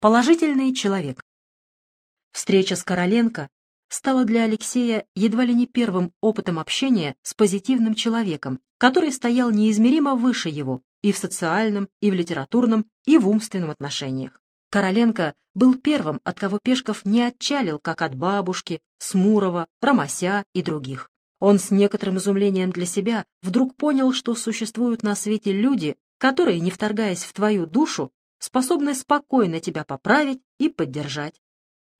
Положительный человек. Встреча с Короленко стала для Алексея едва ли не первым опытом общения с позитивным человеком, который стоял неизмеримо выше его и в социальном, и в литературном, и в умственном отношениях. Короленко был первым, от кого Пешков не отчалил, как от бабушки, Смурова, Ромася и других. Он с некоторым изумлением для себя вдруг понял, что существуют на свете люди, которые, не вторгаясь в твою душу, способны спокойно тебя поправить и поддержать.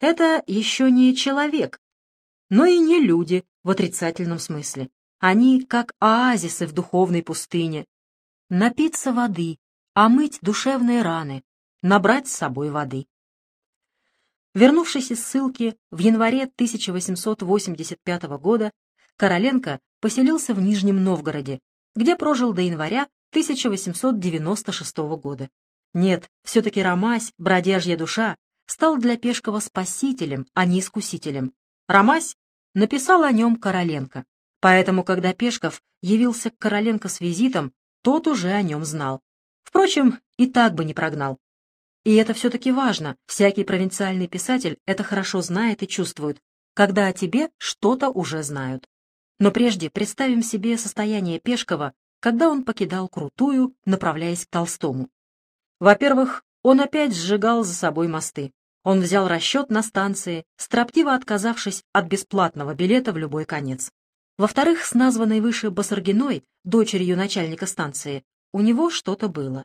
Это еще не человек, но и не люди в отрицательном смысле. Они как оазисы в духовной пустыне. Напиться воды, омыть душевные раны, набрать с собой воды. Вернувшись из ссылки в январе 1885 года, Короленко поселился в Нижнем Новгороде, где прожил до января 1896 года. Нет, все-таки Ромась, бродяжья душа, стал для Пешкова спасителем, а не искусителем. Ромась написал о нем Короленко. Поэтому, когда Пешков явился к Короленко с визитом, тот уже о нем знал. Впрочем, и так бы не прогнал. И это все-таки важно. Всякий провинциальный писатель это хорошо знает и чувствует, когда о тебе что-то уже знают. Но прежде представим себе состояние Пешкова, когда он покидал Крутую, направляясь к Толстому. Во-первых, он опять сжигал за собой мосты. Он взял расчет на станции, строптиво отказавшись от бесплатного билета в любой конец. Во-вторых, с названной выше Басаргиной, дочерью начальника станции, у него что-то было.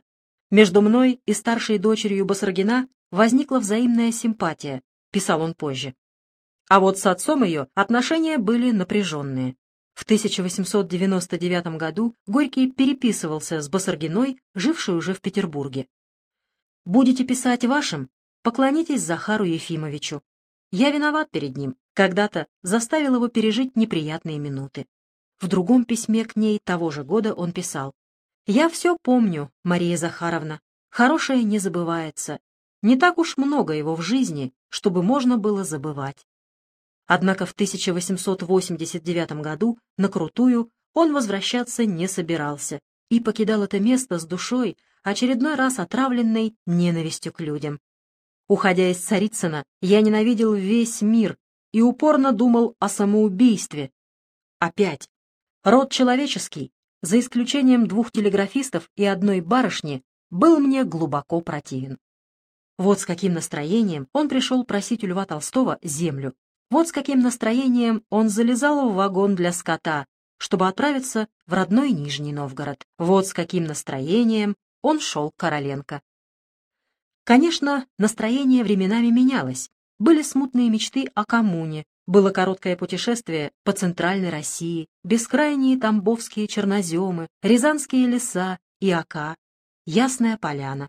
Между мной и старшей дочерью Басаргина возникла взаимная симпатия, писал он позже. А вот с отцом ее отношения были напряженные. В 1899 году Горький переписывался с Басаргиной, жившей уже в Петербурге. «Будете писать вашим? Поклонитесь Захару Ефимовичу. Я виноват перед ним. Когда-то заставил его пережить неприятные минуты». В другом письме к ней того же года он писал я все помню, Мария Захаровна. Хорошее не забывается. Не так уж много его в жизни, чтобы можно было забывать. Однако в 1889 году на Крутую он возвращаться не собирался и покидал это место с душой, очередной раз отравленной ненавистью к людям. Уходя из Царицына, я ненавидел весь мир и упорно думал о самоубийстве. Опять. Род человеческий за исключением двух телеграфистов и одной барышни, был мне глубоко противен. Вот с каким настроением он пришел просить у Льва Толстого землю. Вот с каким настроением он залезал в вагон для скота, чтобы отправиться в родной Нижний Новгород. Вот с каким настроением он шел Короленко. Конечно, настроение временами менялось. Были смутные мечты о коммуне, было короткое путешествие по центральной России, бескрайние тамбовские черноземы, рязанские леса и ока, ясная поляна.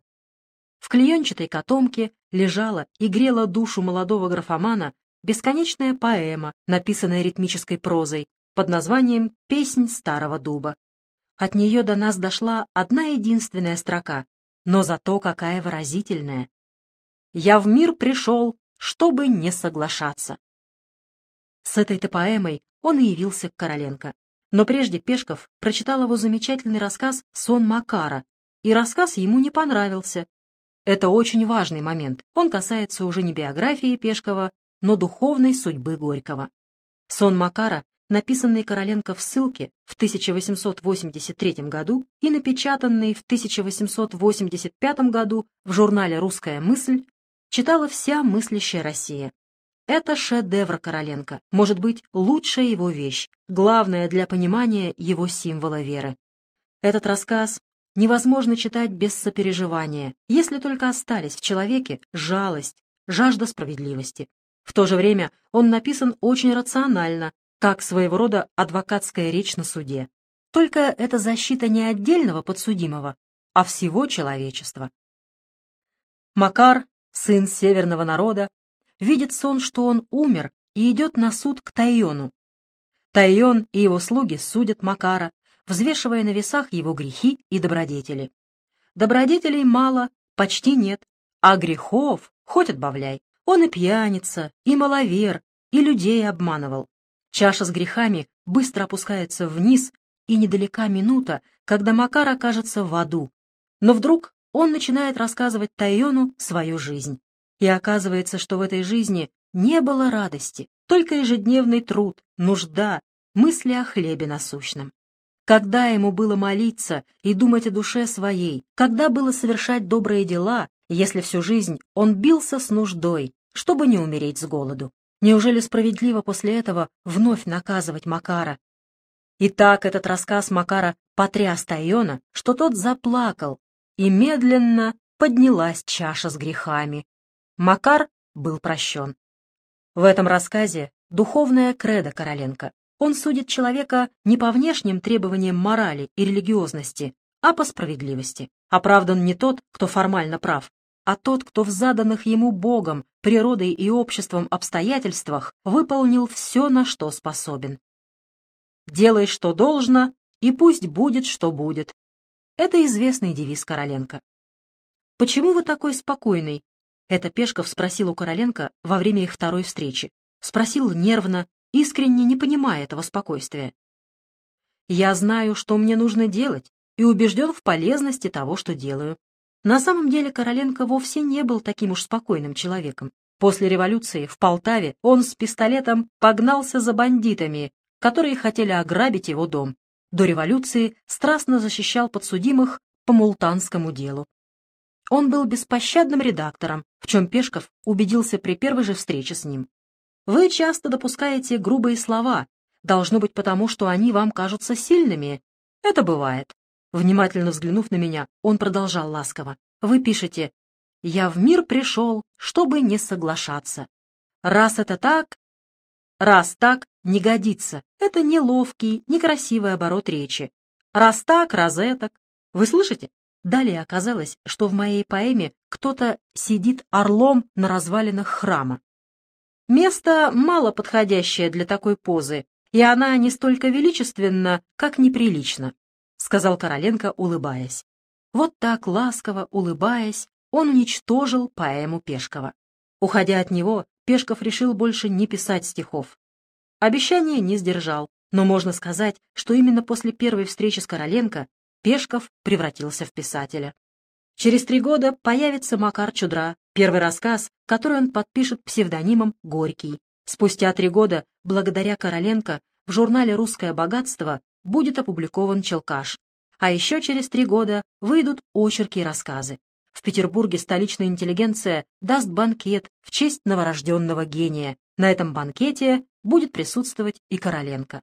В клеенчатой котомке лежала и грела душу молодого графомана бесконечная поэма, написанная ритмической прозой, под названием «Песнь старого дуба». От нее до нас дошла одна единственная строка, но зато какая выразительная. «Я в мир пришел, чтобы не соглашаться». С этой-то поэмой он и явился к Короленко. Но прежде Пешков прочитал его замечательный рассказ «Сон Макара», и рассказ ему не понравился. Это очень важный момент. Он касается уже не биографии Пешкова, но духовной судьбы Горького. «Сон Макара», написанный Короленко в ссылке в 1883 году и напечатанный в 1885 году в журнале «Русская мысль», читала вся мыслящая Россия. Это шедевр Короленко, может быть, лучшая его вещь, главная для понимания его символа веры. Этот рассказ невозможно читать без сопереживания, если только остались в человеке жалость, жажда справедливости. В то же время он написан очень рационально, как своего рода адвокатская речь на суде. Только это защита не отдельного подсудимого, а всего человечества. Макар, сын северного народа, видит сон, что он умер, и идет на суд к Тайону. Тайон и его слуги судят Макара, взвешивая на весах его грехи и добродетели. Добродетелей мало, почти нет, а грехов хоть отбавляй. Он и пьяница, и маловер, и людей обманывал. Чаша с грехами быстро опускается вниз, и недалека минута, когда Макар окажется в аду. Но вдруг он начинает рассказывать Тайону свою жизнь. И оказывается, что в этой жизни не было радости, только ежедневный труд, нужда, мысли о хлебе насущном. Когда ему было молиться и думать о душе своей, когда было совершать добрые дела, если всю жизнь он бился с нуждой, чтобы не умереть с голоду? Неужели справедливо после этого вновь наказывать Макара? И так этот рассказ Макара потряс Тайона, что тот заплакал, и медленно поднялась чаша с грехами. Макар был прощен. В этом рассказе духовная кредо Короленко. Он судит человека не по внешним требованиям морали и религиозности, а по справедливости. Оправдан не тот, кто формально прав, а тот, кто в заданных ему Богом, природой и обществом обстоятельствах выполнил все, на что способен. «Делай, что должно, и пусть будет, что будет». Это известный девиз Короленко. «Почему вы такой спокойный?» Это Пешков спросил у Короленко во время их второй встречи. Спросил нервно, искренне не понимая этого спокойствия. «Я знаю, что мне нужно делать, и убежден в полезности того, что делаю». На самом деле Короленко вовсе не был таким уж спокойным человеком. После революции в Полтаве он с пистолетом погнался за бандитами, которые хотели ограбить его дом. До революции страстно защищал подсудимых по мултанскому делу. Он был беспощадным редактором, в чем Пешков убедился при первой же встрече с ним. Вы часто допускаете грубые слова. Должно быть потому, что они вам кажутся сильными. Это бывает. Внимательно взглянув на меня, он продолжал ласково. Вы пишете «Я в мир пришел, чтобы не соглашаться». Раз это так, раз так, не годится. Это неловкий, некрасивый оборот речи. Раз так, раз этак. Вы слышите? Далее оказалось, что в моей поэме кто-то сидит орлом на развалинах храма. Место мало подходящее для такой позы, и она не столько величественна, как неприлична, — сказал Короленко, улыбаясь. Вот так, ласково улыбаясь, он уничтожил поэму Пешкова. Уходя от него, Пешков решил больше не писать стихов. Обещание не сдержал, но можно сказать, что именно после первой встречи с Короленко Пешков превратился в писателя. Через три года появится Макар Чудра, первый рассказ, который он подпишет псевдонимом «Горький». Спустя три года, благодаря Короленко, в журнале «Русское богатство» будет опубликован «Челкаш». А еще через три года выйдут очерки и рассказы. В Петербурге столичная интеллигенция даст банкет в честь новорожденного гения. На этом банкете будет присутствовать и Короленко.